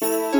you